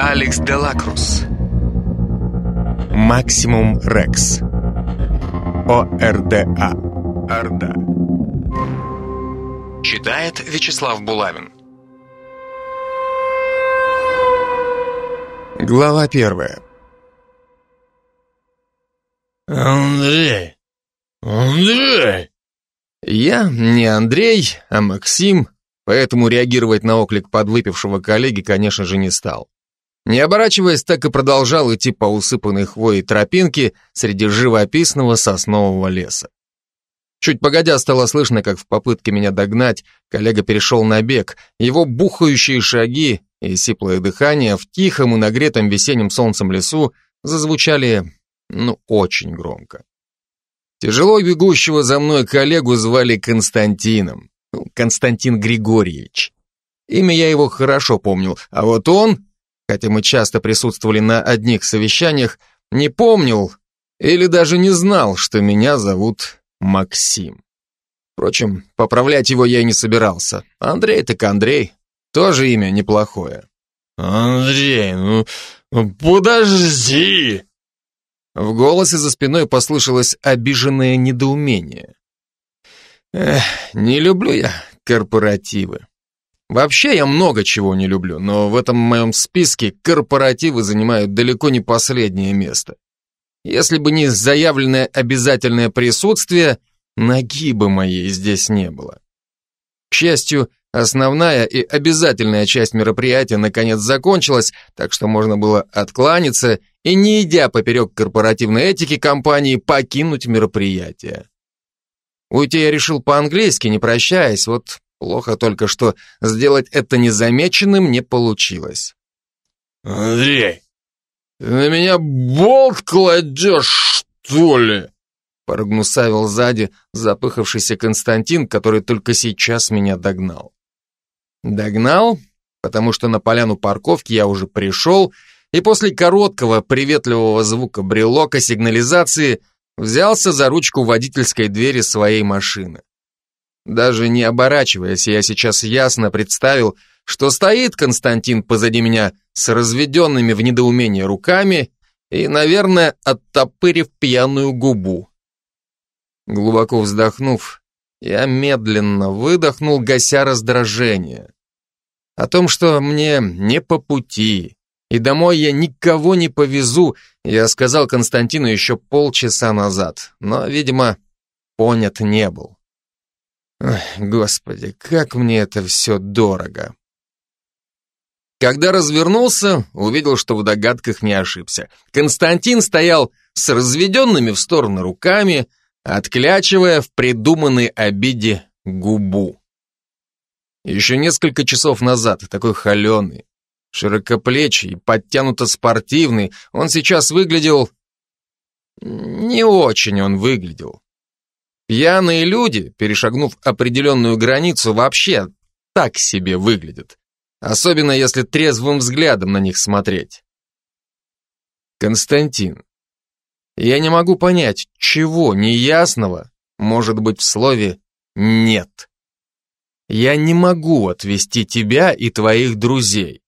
Алекс Делакрус. Максимум Рекс. ОРДА. Орда. Читает Вячеслав Булавин. Глава первая. Андрей! Андрей! Я не Андрей, а Максим, поэтому реагировать на оклик подвыпившего коллеги, конечно же, не стал. Не оборачиваясь, так и продолжал идти по усыпанной хвоей тропинке среди живописного соснового леса. Чуть погодя стало слышно, как в попытке меня догнать, коллега перешел на бег. Его бухающие шаги и сиплое дыхание в тихом и нагретом весенним солнцем лесу зазвучали, ну, очень громко. Тяжело бегущего за мной коллегу звали Константином. Ну, Константин Григорьевич. Имя я его хорошо помнил, а вот он, хотя мы часто присутствовали на одних совещаниях, не помнил или даже не знал, что меня зовут Максим. Впрочем, поправлять его я и не собирался. Андрей так Андрей, тоже имя неплохое. Андрей, ну, ну подожди! В голосе за спиной послышалось обиженное недоумение. Эх, не люблю я корпоративы. Вообще я много чего не люблю, но в этом моем списке корпоративы занимают далеко не последнее место. Если бы не заявленное обязательное присутствие, ноги бы моей здесь не было. К счастью, основная и обязательная часть мероприятия наконец закончилась, так что можно было откланяться и, не идя поперек корпоративной этики компании, покинуть мероприятие. Уйти я решил по-английски, не прощаясь, вот плохо только, что сделать это незамеченным не получилось. Андрей, ты на меня болт кладешь, что ли? Прогнусавил сзади запыхавшийся Константин, который только сейчас меня догнал. Догнал, потому что на поляну парковки я уже пришел, и после короткого приветливого звука брелока сигнализации взялся за ручку водительской двери своей машины. Даже не оборачиваясь, я сейчас ясно представил, что стоит Константин позади меня с разведенными в недоумении руками и, наверное, оттопырив пьяную губу. Глубоко вздохнув, я медленно выдохнул, гася раздражение. О том, что мне не по пути, и домой я никого не повезу, я сказал Константину еще полчаса назад, но, видимо, понят не был. Ой, господи, как мне это все дорого. Когда развернулся, увидел, что в догадках не ошибся. Константин стоял с разведенными в стороны руками, отклячивая в придуманной обиде губу. Еще несколько часов назад, такой холеный, широкоплечий, подтянуто спортивный, он сейчас выглядел... Не очень он выглядел. Пьяные люди, перешагнув определенную границу, вообще так себе выглядят. Особенно если трезвым взглядом на них смотреть. Константин, я не могу понять, чего неясного может быть в слове «нет». Я не могу отвести тебя и твоих друзей.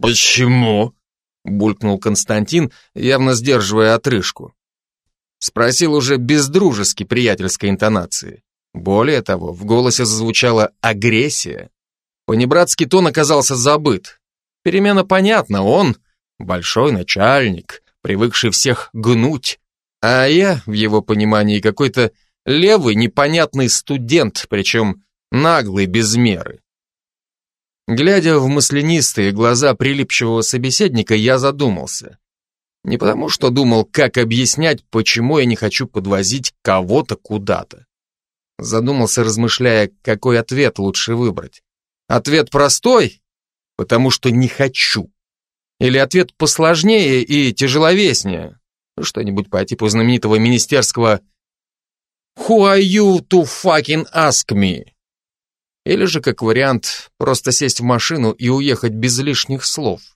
«Почему?» — булькнул Константин, явно сдерживая отрыжку. Спросил уже без дружески приятельской интонации. Более того, в голосе зазвучала агрессия. Понебратский тон оказался забыт. Перемена понятна, он большой начальник, привыкший всех гнуть, а я, в его понимании, какой-то левый непонятный студент, причем наглый без меры. Глядя в маслянистые глаза прилипчивого собеседника, я задумался. Не потому, что думал, как объяснять, почему я не хочу подвозить кого-то куда-то. Задумался, размышляя, какой ответ лучше выбрать. Ответ простой, потому что не хочу. Или ответ посложнее и тяжеловеснее. Что-нибудь по типу знаменитого министерского «Who are you to fucking ask me?» Или же, как вариант, просто сесть в машину и уехать без лишних слов.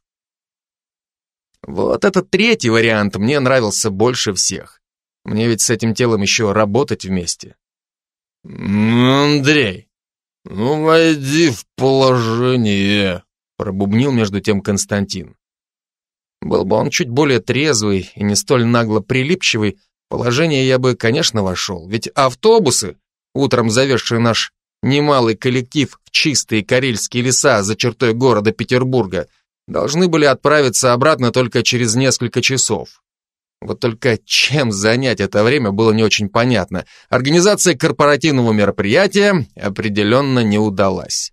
Вот этот третий вариант мне нравился больше всех. Мне ведь с этим телом еще работать вместе. «Андрей, ну войди в положение», пробубнил между тем Константин. Был бы он чуть более трезвый и не столь нагло прилипчивый, положение я бы, конечно, вошел. Ведь автобусы, утром завезшие наш немалый коллектив в чистые карельские леса за чертой города Петербурга, должны были отправиться обратно только через несколько часов. Вот только чем занять это время было не очень понятно. Организация корпоративного мероприятия определенно не удалась.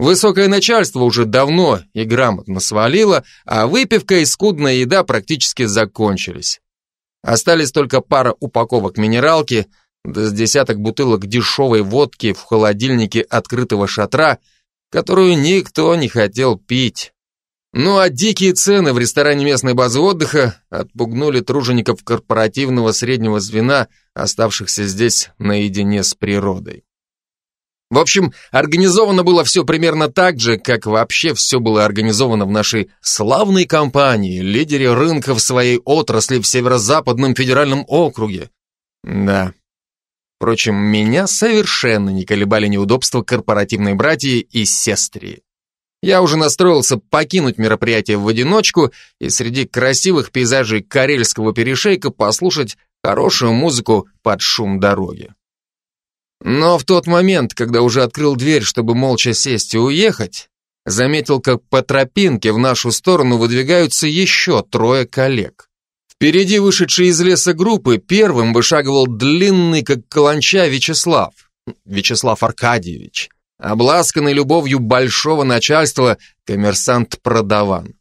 Высокое начальство уже давно и грамотно свалило, а выпивка и скудная еда практически закончились. Остались только пара упаковок минералки, да с десяток бутылок дешевой водки в холодильнике открытого шатра, которую никто не хотел пить. Ну а дикие цены в ресторане местной базы отдыха отпугнули тружеников корпоративного среднего звена, оставшихся здесь наедине с природой. В общем, организовано было все примерно так же, как вообще все было организовано в нашей славной компании, лидере рынка в своей отрасли в Северо-Западном федеральном округе. Да. Впрочем, меня совершенно не колебали неудобства корпоративной братьи и сестрии. Я уже настроился покинуть мероприятие в одиночку и среди красивых пейзажей Карельского перешейка послушать хорошую музыку под шум дороги. Но в тот момент, когда уже открыл дверь, чтобы молча сесть и уехать, заметил, как по тропинке в нашу сторону выдвигаются еще трое коллег. Впереди вышедший из леса группы первым вышагивал длинный, как каланча, Вячеслав. Вячеслав Аркадьевич обласканный любовью большого начальства коммерсант Продаван.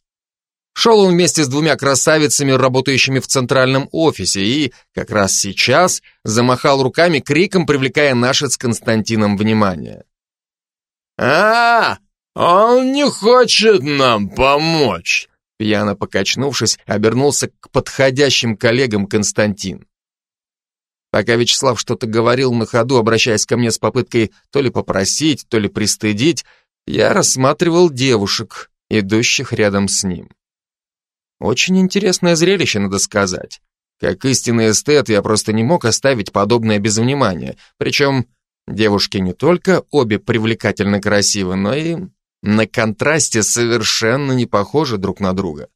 Шел он вместе с двумя красавицами, работающими в центральном офисе, и как раз сейчас замахал руками, криком привлекая наше с Константином внимание. «А, он не хочет нам помочь!» Пьяно покачнувшись, обернулся к подходящим коллегам Константин. Пока Вячеслав что-то говорил на ходу, обращаясь ко мне с попыткой то ли попросить, то ли пристыдить, я рассматривал девушек, идущих рядом с ним. Очень интересное зрелище, надо сказать. Как истинный эстет, я просто не мог оставить подобное без внимания. Причем девушки не только обе привлекательно красивы, но и на контрасте совершенно не похожи друг на друга.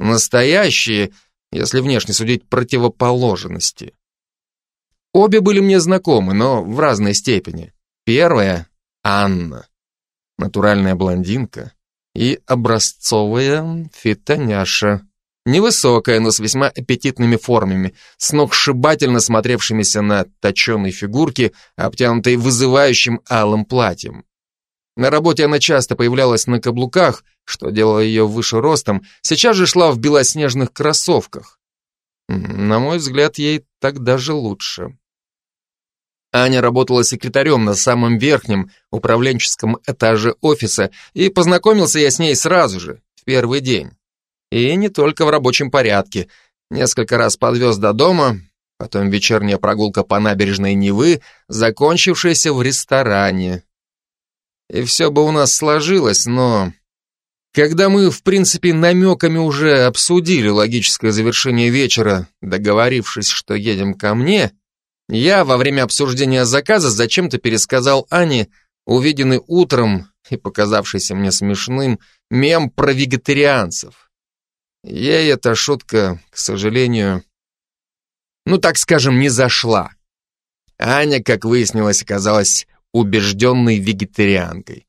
Настоящие, если внешне судить, противоположности. Обе были мне знакомы, но в разной степени. Первая — Анна, натуральная блондинка, и образцовая фитоняша. Невысокая, но с весьма аппетитными формами, сногсшибательно смотревшимися на точеной фигурке, обтянутой вызывающим алым платьем. На работе она часто появлялась на каблуках, что делало ее выше ростом, сейчас же шла в белоснежных кроссовках. На мой взгляд, ей так даже лучше. Аня работала секретарем на самом верхнем управленческом этаже офиса, и познакомился я с ней сразу же, в первый день. И не только в рабочем порядке. Несколько раз подвез до дома, потом вечерняя прогулка по набережной Невы, закончившаяся в ресторане. И все бы у нас сложилось, но... Когда мы, в принципе, намеками уже обсудили логическое завершение вечера, договорившись, что едем ко мне, я во время обсуждения заказа зачем-то пересказал Ане увиденный утром и показавшийся мне смешным мем про вегетарианцев. Ей эта шутка, к сожалению, ну так скажем, не зашла. Аня, как выяснилось, оказалась убежденной вегетарианкой.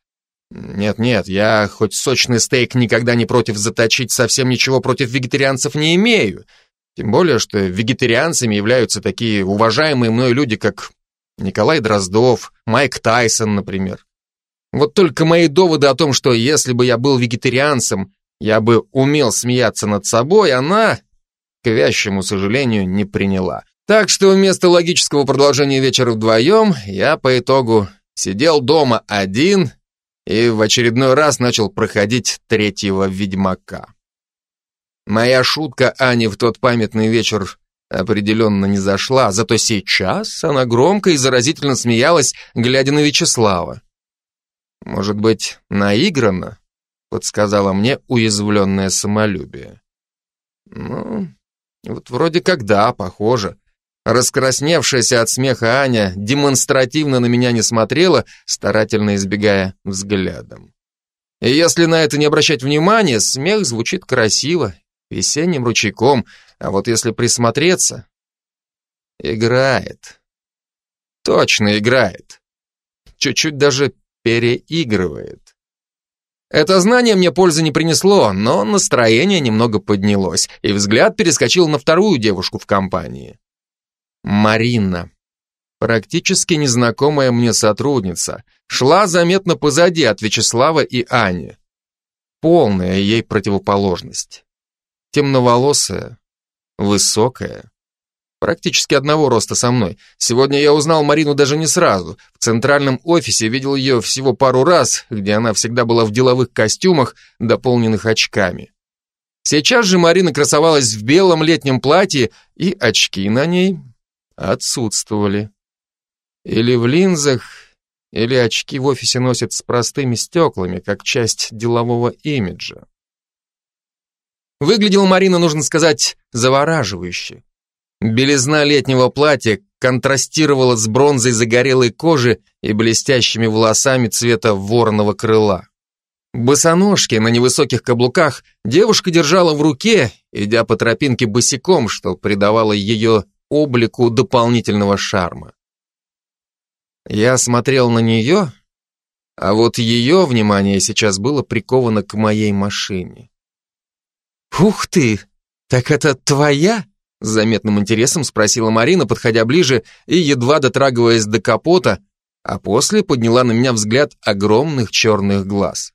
Нет-нет, я хоть сочный стейк никогда не против заточить, совсем ничего против вегетарианцев не имею. Тем более, что вегетарианцами являются такие уважаемые мной люди, как Николай Дроздов, Майк Тайсон, например. Вот только мои доводы о том, что если бы я был вегетарианцем, я бы умел смеяться над собой, она, к вящему сожалению, не приняла. Так что вместо логического продолжения вечера вдвоем, я по итогу сидел дома один и в очередной раз начал проходить третьего ведьмака. Моя шутка Ани в тот памятный вечер определенно не зашла, зато сейчас она громко и заразительно смеялась, глядя на Вячеслава. Может быть, наигранно? Подсказала мне уязвленное самолюбие. Ну, вот вроде как да, похоже. Раскрасневшаяся от смеха Аня демонстративно на меня не смотрела, старательно избегая взглядом. И если на это не обращать внимания, смех звучит красиво, весенним ручейком, а вот если присмотреться... Играет. Точно играет. Чуть-чуть даже переигрывает. Это знание мне пользы не принесло, но настроение немного поднялось, и взгляд перескочил на вторую девушку в компании. Марина. Практически незнакомая мне сотрудница, шла заметно позади от Вячеслава и Ани. Полная ей противоположность. Темноволосая, высокая, практически одного роста со мной. Сегодня я узнал Марину даже не сразу. В центральном офисе видел ее всего пару раз, где она всегда была в деловых костюмах, дополненных очками. Сейчас же Марина красовалась в белом летнем платье, и очки на ней отсутствовали. Или в линзах, или очки в офисе носят с простыми стеклами, как часть делового имиджа. Выглядела Марина, нужно сказать, завораживающе. Белизна летнего платья контрастировала с бронзой загорелой кожи и блестящими волосами цвета вороного крыла. Босоножки на невысоких каблуках девушка держала в руке, идя по тропинке босиком, что придавало ее облику дополнительного шарма. Я смотрел на нее, а вот ее внимание сейчас было приковано к моей машине. «Ух ты! Так это твоя?» С заметным интересом спросила Марина, подходя ближе и едва дотрагиваясь до капота, а после подняла на меня взгляд огромных черных глаз.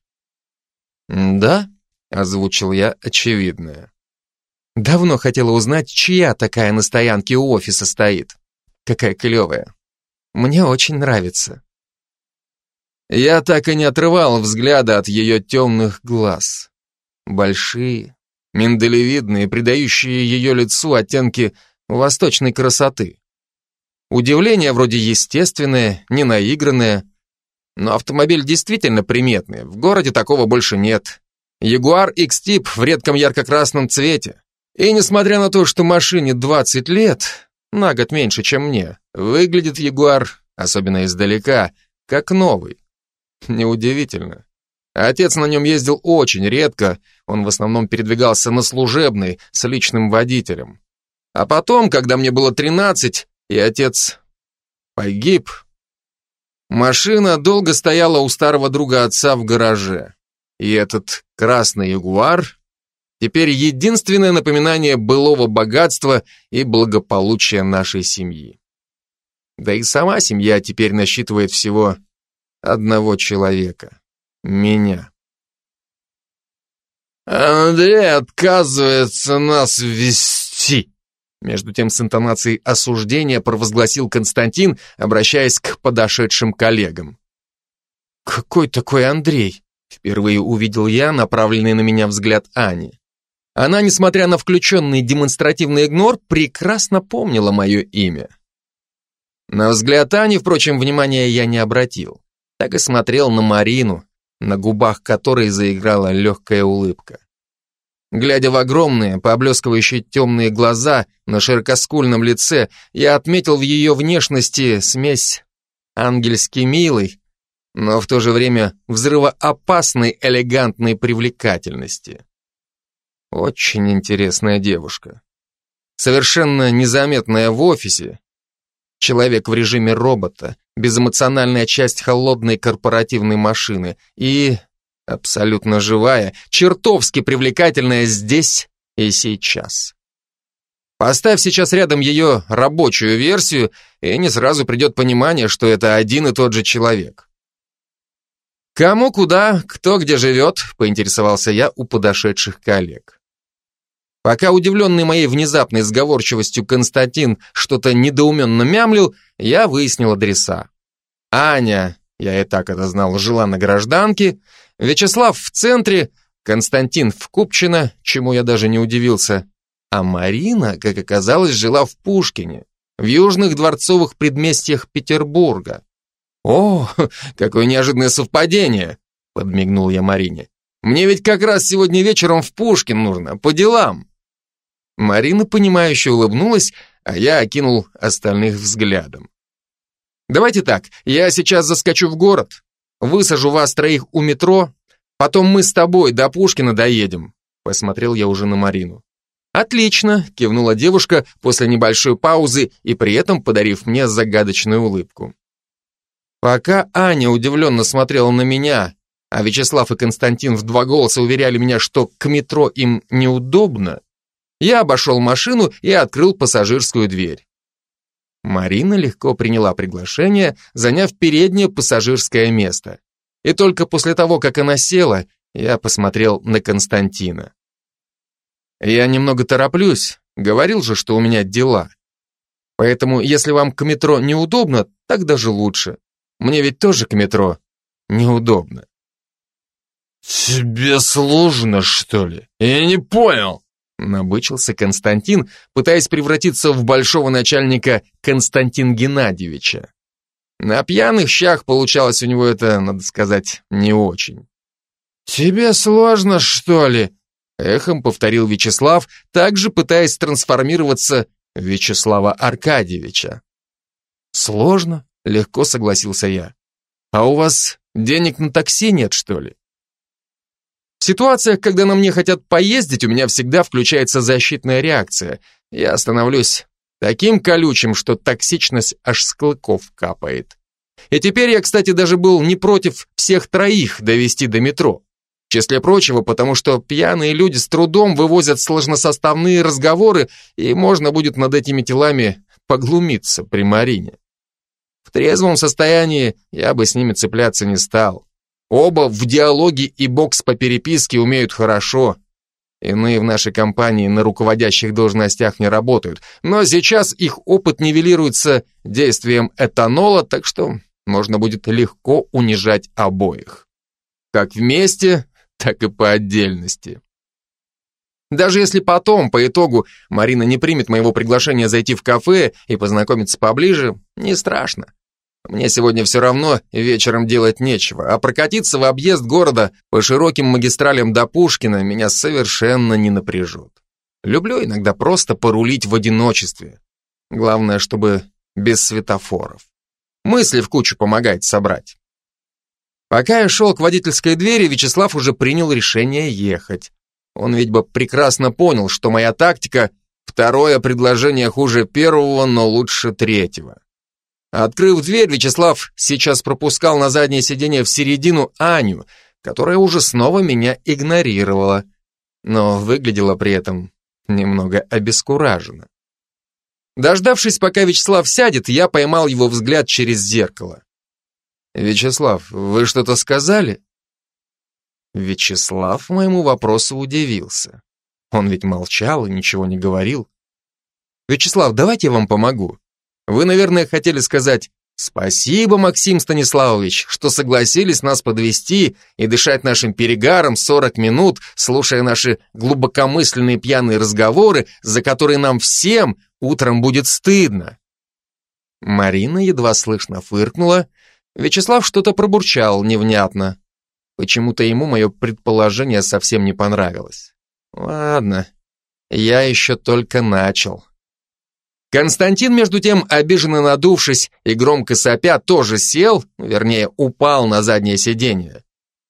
«Да?» — озвучил я очевидное. «Давно хотела узнать, чья такая на стоянке у офиса стоит. Какая клевая. Мне очень нравится. Я так и не отрывал взгляда от ее темных глаз. Большие, миндалевидные, придающие ее лицу оттенки восточной красоты. Удивление вроде естественное, не наигранное, но автомобиль действительно приметный, в городе такого больше нет. Ягуар X-Tip в редком ярко-красном цвете. И несмотря на то, что машине 20 лет, на год меньше, чем мне. Выглядит Ягуар, особенно издалека, как новый. Неудивительно. Отец на нем ездил очень редко, он в основном передвигался на служебный, с личным водителем. А потом, когда мне было 13, и отец погиб, машина долго стояла у старого друга отца в гараже. И этот красный Ягуар Теперь единственное напоминание былого богатства и благополучия нашей семьи. Да и сама семья теперь насчитывает всего одного человека. Меня. Андрей отказывается нас вести. Между тем с интонацией осуждения провозгласил Константин, обращаясь к подошедшим коллегам. «Какой такой Андрей?» Впервые увидел я направленный на меня взгляд Ани. Она, несмотря на включенный демонстративный игнор, прекрасно помнила мое имя. На взгляд Ани, впрочем, внимания я не обратил. Так и смотрел на Марину, на губах которой заиграла легкая улыбка. Глядя в огромные, поблескивающие темные глаза на широкоскульном лице, я отметил в ее внешности смесь ангельски милой, но в то же время взрывоопасной элегантной привлекательности. Очень интересная девушка. Совершенно незаметная в офисе. Человек в режиме робота, безэмоциональная часть холодной корпоративной машины и абсолютно живая, чертовски привлекательная здесь и сейчас. Поставь сейчас рядом ее рабочую версию, и не сразу придет понимание, что это один и тот же человек. «Кому куда, кто где живет?» – поинтересовался я у подошедших коллег. Пока удивленный моей внезапной сговорчивостью Константин что-то недоуменно мямлил, я выяснил адреса. Аня, я и так это знал, жила на гражданке, Вячеслав в центре, Константин в Купчино, чему я даже не удивился, а Марина, как оказалось, жила в Пушкине, в южных дворцовых предместьях Петербурга. «О, какое неожиданное совпадение!» — подмигнул я Марине. «Мне ведь как раз сегодня вечером в Пушкин нужно, по делам». Марина, понимающе улыбнулась, а я окинул остальных взглядом. «Давайте так, я сейчас заскочу в город, высажу вас троих у метро, Потом мы с тобой до Пушкина доедем. Посмотрел я уже на Марину. Отлично, кивнула девушка после небольшой паузы и при этом подарив мне загадочную улыбку. Пока Аня удивленно смотрела на меня, а Вячеслав и Константин в два голоса уверяли меня, что к метро им неудобно, я обошел машину и открыл пассажирскую дверь. Марина легко приняла приглашение, заняв переднее пассажирское место. И только после того, как она села, я посмотрел на Константина. Я немного тороплюсь, говорил же, что у меня дела. Поэтому, если вам к метро неудобно, так даже лучше. Мне ведь тоже к метро неудобно. «Тебе сложно, что ли? Я не понял!» Набычился Константин, пытаясь превратиться в большого начальника Константин Геннадьевича. На пьяных щах получалось у него это, надо сказать, не очень. «Тебе сложно, что ли?» Эхом повторил Вячеслав, также пытаясь трансформироваться в Вячеслава Аркадьевича. «Сложно», — легко согласился я. «А у вас денег на такси нет, что ли?» В ситуациях, когда на мне хотят поездить, у меня всегда включается защитная реакция. Я становлюсь таким колючим, что токсичность аж с клыков капает. И теперь я, кстати, даже был не против всех троих довести до метро. В числе прочего, потому что пьяные люди с трудом вывозят сложносоставные разговоры, и можно будет над этими телами поглумиться при Марине. В трезвом состоянии я бы с ними цепляться не стал. Оба в диалоге и бокс по переписке умеют хорошо. Иные в нашей компании на руководящих должностях не работают, но сейчас их опыт нивелируется действием этанола, так что можно будет легко унижать обоих. Как вместе, так и по отдельности. Даже если потом, по итогу, Марина не примет моего приглашения зайти в кафе и познакомиться поближе, не страшно. Мне сегодня все равно вечером делать нечего, а прокатиться в объезд города по широким магистралям до Пушкина меня совершенно не напряжет. Люблю иногда просто порулить в одиночестве. Главное, чтобы без светофоров. Мысли в кучу помогает собрать. Пока я шел к водительской двери, Вячеслав уже принял решение ехать. Он ведь бы прекрасно понял, что моя тактика – второе предложение хуже первого, но лучше третьего. Открыв дверь, Вячеслав сейчас пропускал на заднее сиденье в середину Аню, которая уже снова меня игнорировала, но выглядела при этом немного обескураженно. Дождавшись, пока Вячеслав сядет, я поймал его взгляд через зеркало. «Вячеслав, вы что-то сказали?» Вячеслав моему вопросу удивился. Он ведь молчал и ничего не говорил. «Вячеслав, давайте я вам помогу. Вы, наверное, хотели сказать «Спасибо, Максим Станиславович, что согласились нас подвести и дышать нашим перегаром 40 минут, слушая наши глубокомысленные пьяные разговоры, за которые нам всем утром будет стыдно». Марина едва слышно фыркнула, Вячеслав что-то пробурчал невнятно. Почему-то ему мое предположение совсем не понравилось. Ладно, я еще только начал. Константин, между тем, обиженно надувшись и громко сопя, тоже сел, вернее, упал на заднее сиденье.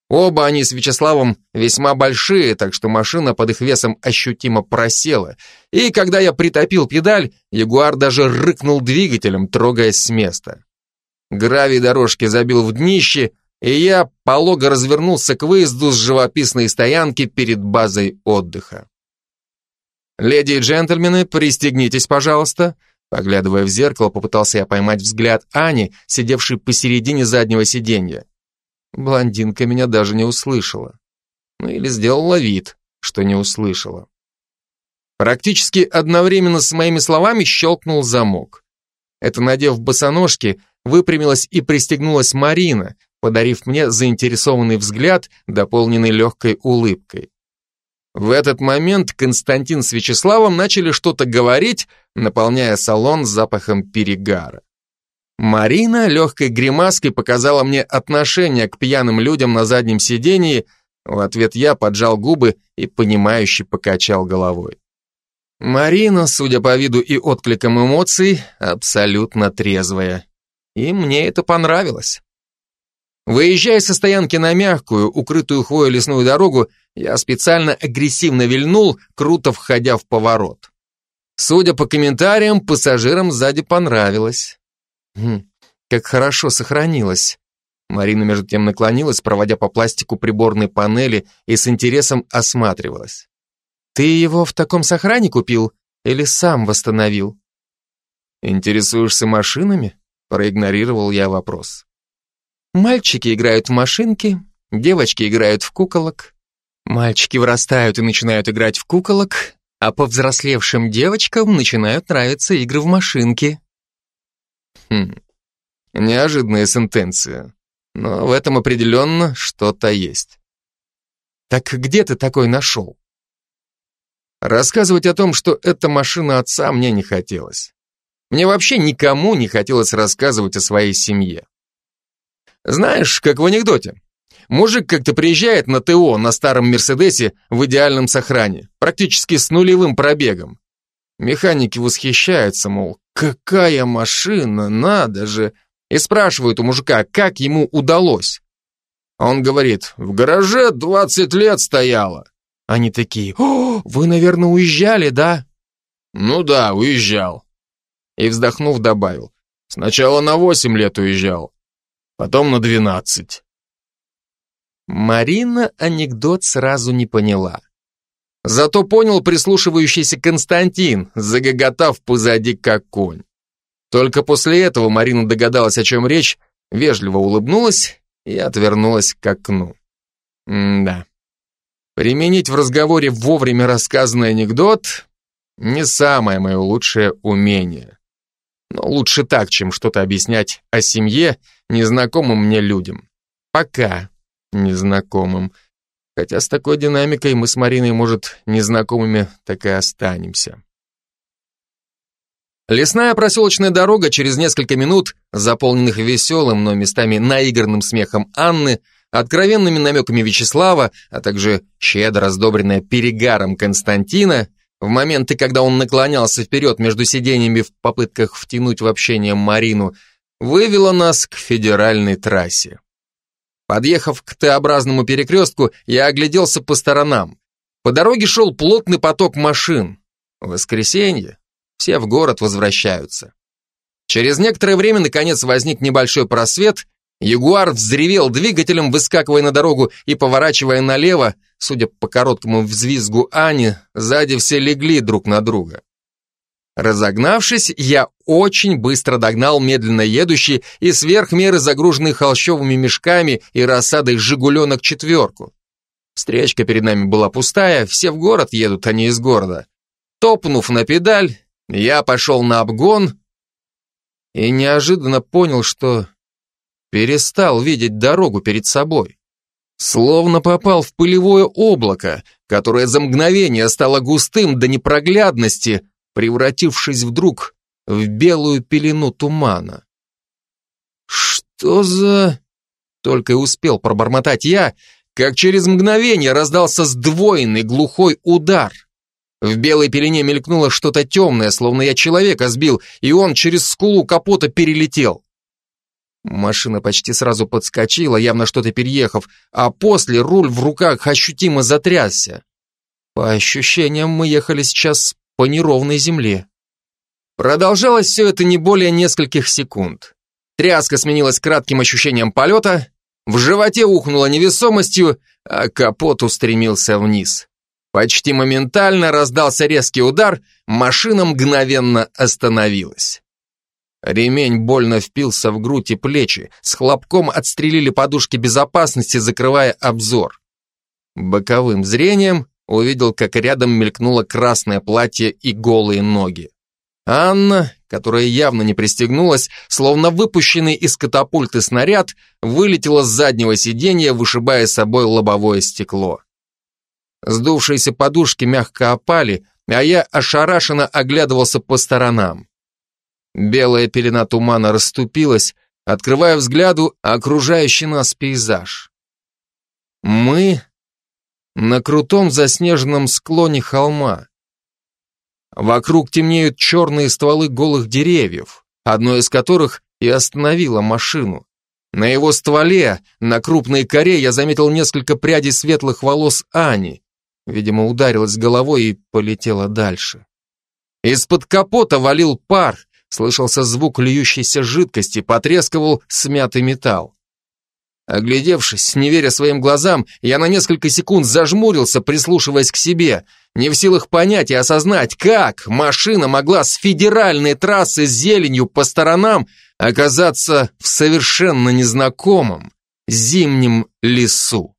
Оба они с Вячеславом весьма большие, так что машина под их весом ощутимо просела. И когда я притопил педаль, Ягуар даже рыкнул двигателем, трогаясь с места. Гравий дорожки забил в днище, и я полого развернулся к выезду с живописной стоянки перед базой отдыха. «Леди и джентльмены, пристегнитесь, пожалуйста». Поглядывая в зеркало, попытался я поймать взгляд Ани, сидевшей посередине заднего сиденья. Блондинка меня даже не услышала. Ну или сделала вид, что не услышала. Практически одновременно с моими словами щелкнул замок. Это, надев босоножки, выпрямилась и пристегнулась Марина, подарив мне заинтересованный взгляд, дополненный легкой улыбкой. В этот момент Константин с Вячеславом начали что-то говорить, наполняя салон запахом перегара. Марина легкой гримаской показала мне отношение к пьяным людям на заднем сидении, в ответ я поджал губы и понимающе покачал головой. Марина, судя по виду и откликам эмоций, абсолютно трезвая. И мне это понравилось. Выезжая со стоянки на мягкую, укрытую хвою лесную дорогу, я специально агрессивно вильнул, круто входя в поворот. Судя по комментариям, пассажирам сзади понравилось. Хм, как хорошо сохранилось. Марина между тем наклонилась, проводя по пластику приборной панели и с интересом осматривалась. «Ты его в таком сохране купил или сам восстановил?» «Интересуешься машинами?» Проигнорировал я вопрос. «Мальчики играют в машинки, девочки играют в куколок. Мальчики вырастают и начинают играть в куколок, а повзрослевшим девочкам начинают нравиться игры в машинки». Хм, неожиданная сентенция, но в этом определенно что-то есть. «Так где ты такой нашел?» Рассказывать о том, что это машина отца, мне не хотелось. Мне вообще никому не хотелось рассказывать о своей семье. Знаешь, как в анекдоте. Мужик как-то приезжает на ТО на старом Мерседесе в идеальном сохране, практически с нулевым пробегом. Механики восхищаются, мол, какая машина, надо же, и спрашивают у мужика, как ему удалось. А он говорит, в гараже 20 лет стояла. Они такие, о, вы, наверное, уезжали, да? Ну да, уезжал и, вздохнув, добавил. Сначала на восемь лет уезжал, потом на двенадцать. Марина анекдот сразу не поняла. Зато понял прислушивающийся Константин, загоготав позади как конь. Только после этого Марина догадалась, о чем речь, вежливо улыбнулась и отвернулась к окну. М да. Применить в разговоре вовремя рассказанный анекдот — не самое мое лучшее умение. Но лучше так, чем что-то объяснять о семье незнакомым мне людям. Пока незнакомым. Хотя с такой динамикой мы с Мариной, может, незнакомыми так и останемся. Лесная проселочная дорога через несколько минут, заполненных веселым, но местами наигранным смехом Анны, откровенными намеками Вячеслава, а также щедро сдобренная перегаром Константина, в моменты, когда он наклонялся вперед между сиденьями в попытках втянуть в общение Марину, вывело нас к федеральной трассе. Подъехав к Т-образному перекрестку, я огляделся по сторонам. По дороге шел плотный поток машин. Воскресенье. Все в город возвращаются. Через некоторое время, наконец, возник небольшой просвет, Ягуар взревел двигателем, выскакивая на дорогу и поворачивая налево, судя по короткому взвизгу Ани, сзади все легли друг на друга. Разогнавшись, я очень быстро догнал медленно едущий и сверх меры загруженный холщовыми мешками и рассадой «Жигуленок» четверку. Встречка перед нами была пустая, все в город едут, а не из города. Топнув на педаль, я пошел на обгон и неожиданно понял, что перестал видеть дорогу перед собой. Словно попал в пылевое облако, которое за мгновение стало густым до непроглядности, превратившись вдруг в белую пелену тумана. «Что за...» Только и успел пробормотать я, как через мгновение раздался сдвоенный глухой удар. В белой пелене мелькнуло что-то темное, словно я человека сбил, и он через скулу капота перелетел. Машина почти сразу подскочила, явно что-то переехав, а после руль в руках ощутимо затрясся. По ощущениям, мы ехали сейчас по неровной земле. Продолжалось все это не более нескольких секунд. Тряска сменилась кратким ощущением полета, в животе ухнуло невесомостью, а капот устремился вниз. Почти моментально раздался резкий удар, машина мгновенно остановилась. Ремень больно впился в грудь и плечи, с хлопком отстрелили подушки безопасности, закрывая обзор. Боковым зрением увидел, как рядом мелькнуло красное платье и голые ноги. Анна, которая явно не пристегнулась, словно выпущенный из катапульты снаряд, вылетела с заднего сиденья, вышибая собой лобовое стекло. Сдувшиеся подушки мягко опали, а я ошарашенно оглядывался по сторонам. Белая пелена тумана расступилась, открывая взгляду окружающий нас пейзаж. Мы на крутом заснеженном склоне холма. Вокруг темнеют черные стволы голых деревьев, одно из которых и остановило машину. На его стволе, на крупной коре, я заметил несколько прядей светлых волос Ани. Видимо, ударилась головой и полетела дальше. Из-под капота валил пар, слышался звук льющейся жидкости, потрескивал смятый металл. Оглядевшись, не веря своим глазам, я на несколько секунд зажмурился, прислушиваясь к себе, не в силах понять и осознать, как машина могла с федеральной трассы с зеленью по сторонам оказаться в совершенно незнакомом зимнем лесу.